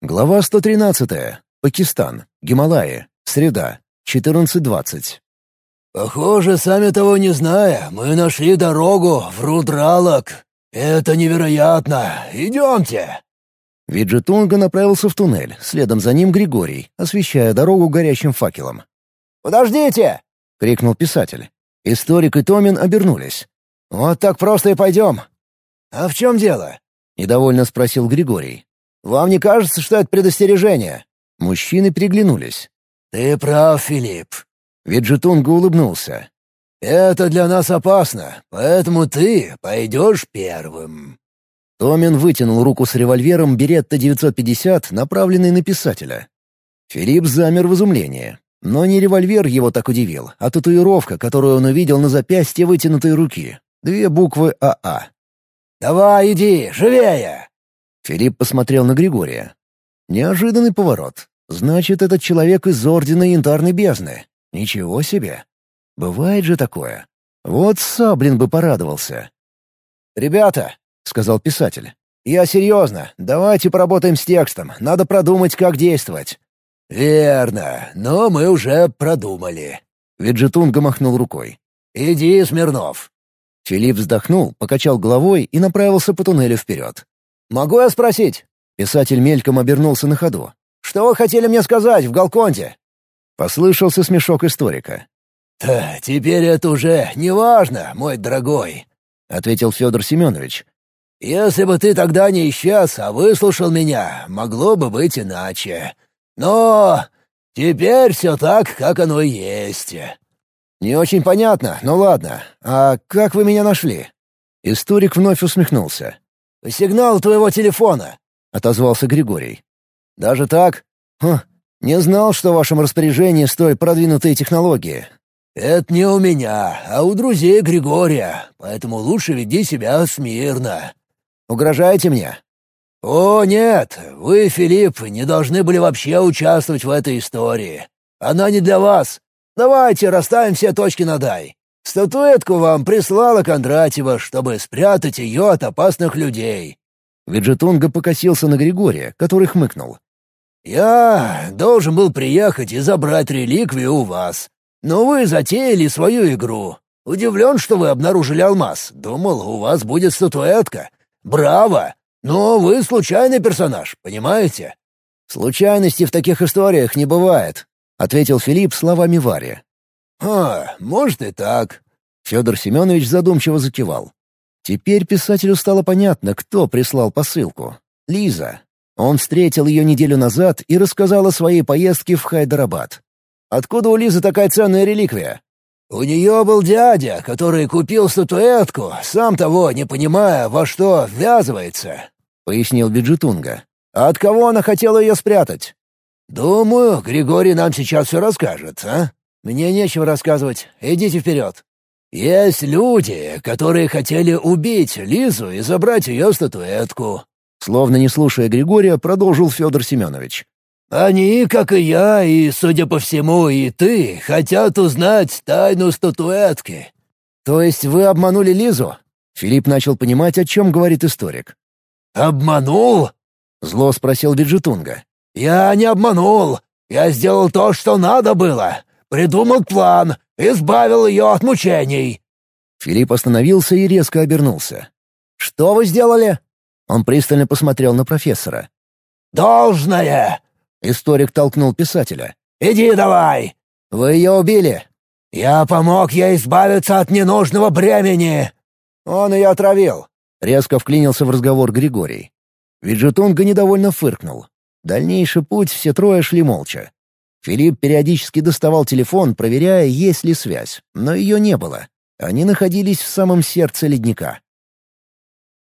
Глава 113. Пакистан. Гималаи. Среда. 14.20. «Похоже, сами того не зная, мы нашли дорогу в Рудралок. Это невероятно. Идемте!» Виджетунга направился в туннель, следом за ним Григорий, освещая дорогу горящим факелом. «Подождите!» — крикнул писатель. Историк и Томин обернулись. «Вот так просто и пойдем». «А в чем дело?» — недовольно спросил Григорий. «Вам не кажется, что это предостережение?» Мужчины приглянулись. «Ты прав, Филипп». Виджетунга улыбнулся. «Это для нас опасно, поэтому ты пойдешь первым». Томин вытянул руку с револьвером Беретта-950, направленный на писателя. Филипп замер в изумлении. Но не револьвер его так удивил, а татуировка, которую он увидел на запястье вытянутой руки. Две буквы АА. «Давай, иди, живее!» Филипп посмотрел на Григория. Неожиданный поворот. Значит, этот человек из Ордена Янтарной Бездны. Ничего себе. Бывает же такое. Вот Саблин бы порадовался. «Ребята», — сказал писатель, — «я серьезно. Давайте поработаем с текстом. Надо продумать, как действовать». «Верно, но мы уже продумали». Виджетунга махнул рукой. «Иди, Смирнов». Филипп вздохнул, покачал головой и направился по туннелю вперед. «Могу я спросить?» Писатель мельком обернулся на ходу. «Что вы хотели мне сказать в Галконте?» Послышался смешок историка. «Да, теперь это уже не важно, мой дорогой», — ответил Федор Семенович. «Если бы ты тогда не исчез, а выслушал меня, могло бы быть иначе. Но теперь все так, как оно и есть». «Не очень понятно, но ладно. А как вы меня нашли?» Историк вновь усмехнулся. «Сигнал твоего телефона», — отозвался Григорий. «Даже так? Хм, не знал, что в вашем распоряжении столь продвинутые технологии». «Это не у меня, а у друзей Григория, поэтому лучше веди себя смирно». «Угрожаете мне?» «О, нет, вы, Филипп, не должны были вообще участвовать в этой истории. Она не для вас. Давайте расставим все точки над «и». Статуэтку вам прислала Кондратьева, чтобы спрятать ее от опасных людей». Виджетунга покосился на Григория, который хмыкнул. «Я должен был приехать и забрать реликвию у вас. Но вы затеяли свою игру. Удивлен, что вы обнаружили алмаз. Думал, у вас будет статуэтка. Браво! Но вы случайный персонаж, понимаете?» «Случайностей в таких историях не бывает», — ответил Филипп словами Вари. «А, может и так». Федор Семенович задумчиво закивал. Теперь писателю стало понятно, кто прислал посылку. Лиза. Он встретил ее неделю назад и рассказал о своей поездке в Хайдарабад. «Откуда у Лизы такая ценная реликвия?» «У нее был дядя, который купил статуэтку, сам того не понимая, во что ввязывается», — пояснил Биджитунга. «А от кого она хотела ее спрятать?» «Думаю, Григорий нам сейчас все расскажет, а?» «Мне нечего рассказывать. Идите вперед». «Есть люди, которые хотели убить Лизу и забрать ее статуэтку». Словно не слушая Григория, продолжил Федор Семенович. Они, как и я, и, судя по всему, и ты, хотят узнать тайну статуэтки». «То есть вы обманули Лизу?» Филипп начал понимать, о чем говорит историк. «Обманул?» — зло спросил Виджетунга. «Я не обманул. Я сделал то, что надо было. Придумал план, избавил ее от мучений». Филипп остановился и резко обернулся. «Что вы сделали?» Он пристально посмотрел на профессора. «Должное!» Историк толкнул писателя. «Иди давай!» «Вы ее убили?» «Я помог ей избавиться от ненужного бремени!» «Он ее отравил!» Резко вклинился в разговор Григорий. Виджетунга недовольно фыркнул. Дальнейший путь все трое шли молча. Филипп периодически доставал телефон, проверяя, есть ли связь, но ее не было. Они находились в самом сердце ледника.